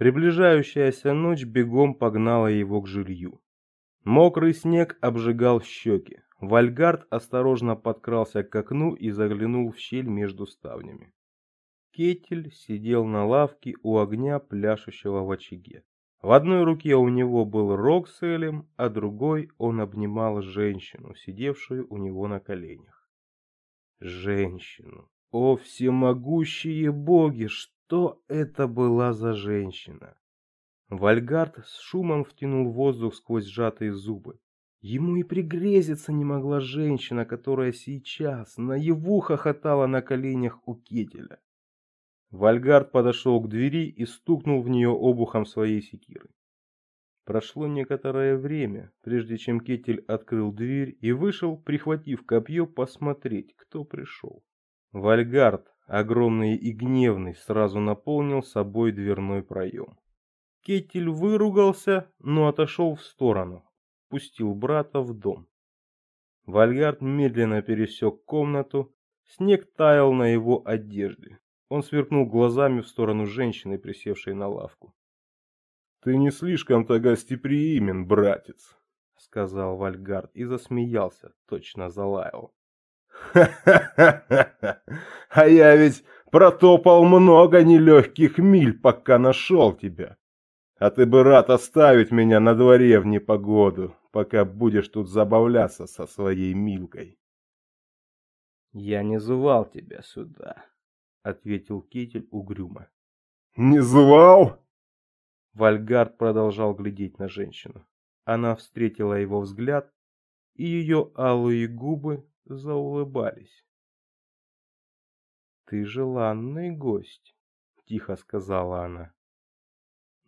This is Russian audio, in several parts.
Приближающаяся ночь бегом погнала его к жилью. Мокрый снег обжигал щеки. Вальгард осторожно подкрался к окну и заглянул в щель между ставнями. Кетель сидел на лавке у огня, пляшущего в очаге. В одной руке у него был рог с элем, а другой он обнимал женщину, сидевшую у него на коленях. Женщину. О, всемогущие боги, что это была за женщина? Вальгард с шумом втянул воздух сквозь сжатые зубы. Ему и пригрезиться не могла женщина, которая сейчас наяву хохотала на коленях у Кетеля. Вальгард подошел к двери и стукнул в нее обухом своей секиры. Прошло некоторое время, прежде чем Кетель открыл дверь и вышел, прихватив копье, посмотреть, кто пришел. Вальгард, огромный и гневный, сразу наполнил собой дверной проем. Кетель выругался, но отошел в сторону, пустил брата в дом. Вальгард медленно пересек комнату, снег таял на его одежде. Он сверкнул глазами в сторону женщины, присевшей на лавку. «Ты не слишком-то гостеприимен, братец», — сказал Вальгард и засмеялся, точно залаял. «Ха-ха-ха! А я ведь протопал много нелегких миль, пока нашел тебя. А ты бы рад оставить меня на дворе в непогоду, пока будешь тут забавляться со своей Милкой». «Я не звал тебя сюда», — ответил Китель угрюмо. «Не звал?» Вальгард продолжал глядеть на женщину. Она встретила его взгляд, и ее алые губы заулыбались. «Ты желанный гость», — тихо сказала она.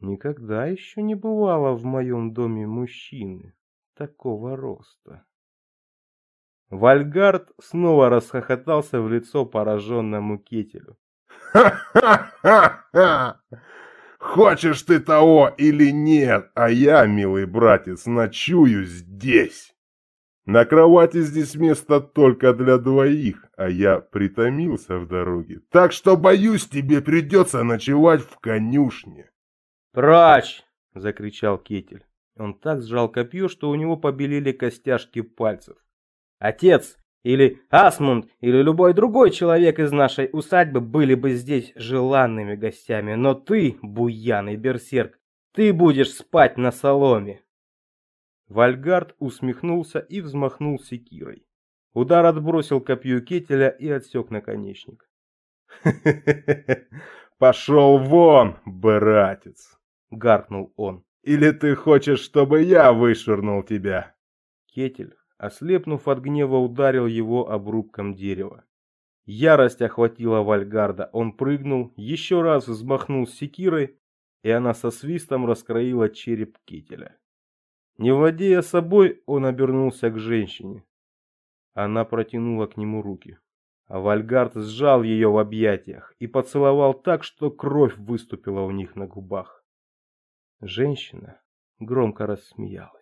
«Никогда еще не бывало в моем доме мужчины такого роста». Вальгард снова расхохотался в лицо пораженному Кетелю. «Ха-ха-ха! Хочешь ты того или нет, а я, милый братец, ночую здесь. На кровати здесь место только для двоих, а я притомился в дороге, так что, боюсь, тебе придется ночевать в конюшне». «Прочь!» — закричал Кетель. Он так сжал копье, что у него побелели костяшки пальцев. Отец или Асмунд или любой другой человек из нашей усадьбы были бы здесь желанными гостями, но ты, буяный берсерк, ты будешь спать на соломе. Вальгард усмехнулся и взмахнул секирой. Удар отбросил копье кетеля и отсек наконечник. «Пошел вон, братец!» — гаркнул он. «Или ты хочешь, чтобы я вышвырнул тебя?» Кетель ослепнув от гнева, ударил его обрубком дерева. Ярость охватила Вальгарда, он прыгнул, еще раз взмахнул секирой, и она со свистом раскроила череп кителя. Не владея собой, он обернулся к женщине. Она протянула к нему руки, а Вальгард сжал ее в объятиях и поцеловал так, что кровь выступила у них на губах. Женщина громко рассмеялась.